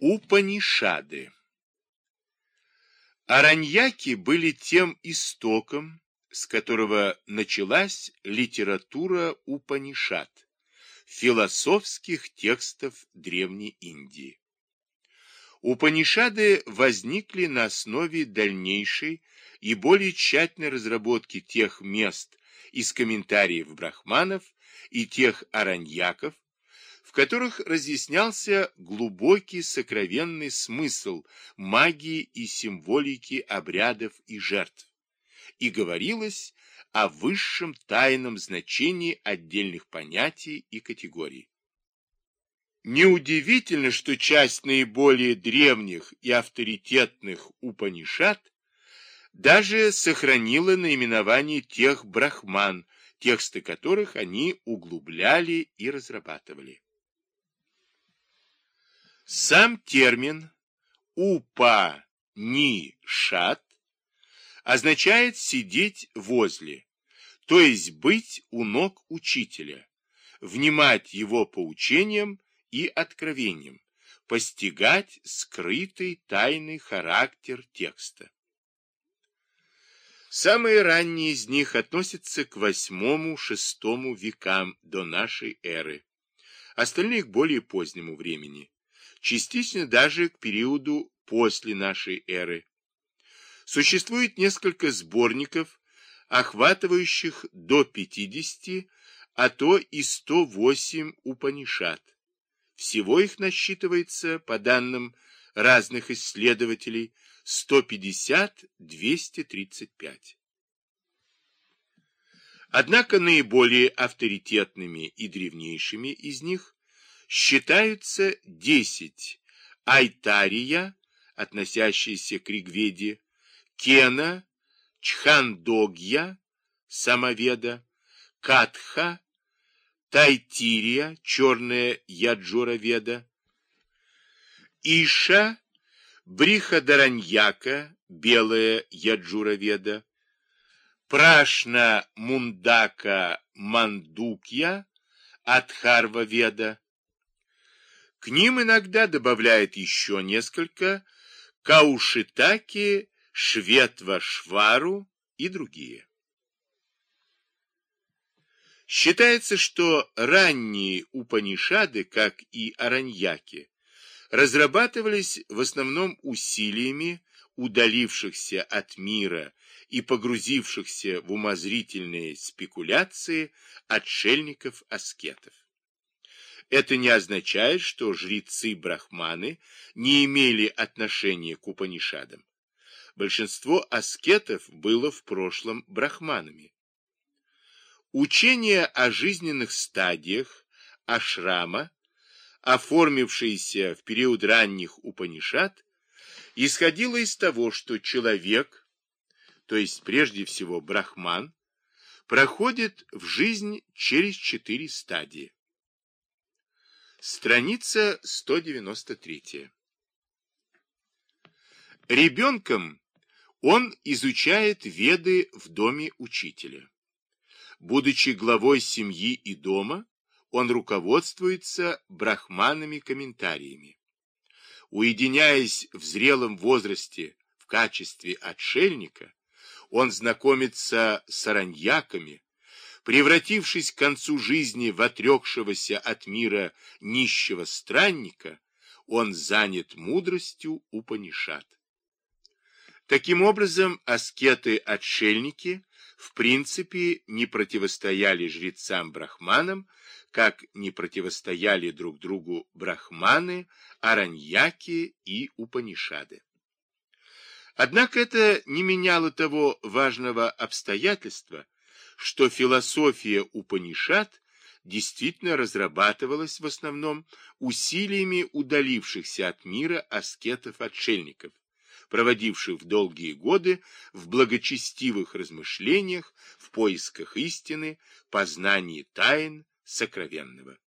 Упанишады Араньяки были тем истоком, с которого началась литература Упанишад, философских текстов Древней Индии. Упанишады возникли на основе дальнейшей и более тщательной разработки тех мест из комментариев брахманов и тех араньяков, которых разъяснялся глубокий сокровенный смысл магии и символики обрядов и жертв, и говорилось о высшем тайном значении отдельных понятий и категорий. Неудивительно, что часть наиболее древних и авторитетных Упанишат даже сохранила наименование тех брахман, тексты которых они углубляли и разрабатывали. Сам термин «упа-ни-шат» означает сидеть возле, то есть быть у ног учителя, внимать его поучениям и откровениям, постигать скрытый тайный характер текста. Самые ранние из них относятся к восьмому-шестому векам до нашей эры, остальные к более позднему времени частично даже к периоду после нашей эры. Существует несколько сборников, охватывающих до 50, а то и 108 Упанишат. Всего их насчитывается, по данным разных исследователей, 150-235. Однако наиболее авторитетными и древнейшими из них считаются десять. Айтария, относящиеся к Ригведе, Кена, Чхандогья, Самоведа, Катха, Тайтирия, черная Яджураведа, Иша, Брихадараньяка, белая Яджураведа, Прашна Мундака Мандукья, Адхарваведа, к ним иногда добавляет еще несколько Каушитаки, Шветва Швару и другие. Считается, что ранние Упанишады, как и Араньяки, разрабатывались в основном усилиями удалившихся от мира и погрузившихся в умозрительные спекуляции отшельников-аскетов. Это не означает, что жрецы-брахманы не имели отношения к Упанишадам. Большинство аскетов было в прошлом брахманами. Учение о жизненных стадиях ашрама, оформившееся в период ранних Упанишад, исходило из того, что человек, то есть прежде всего брахман, проходит в жизнь через четыре стадии. Страница 193. Ребенком он изучает веды в доме учителя. Будучи главой семьи и дома, он руководствуется брахманами комментариями. Уединяясь в зрелом возрасте в качестве отшельника, он знакомится с араньяками, превратившись к концу жизни в отрекшегося от мира нищего странника, он занят мудростью Упанишат. Таким образом, аскеты-отшельники в принципе не противостояли жрецам-брахманам, как не противостояли друг другу брахманы, араньяки и упанишады. Однако это не меняло того важного обстоятельства, что философия Упанишат действительно разрабатывалась в основном усилиями удалившихся от мира аскетов-отшельников, проводивших долгие годы в благочестивых размышлениях, в поисках истины, познании тайн сокровенного.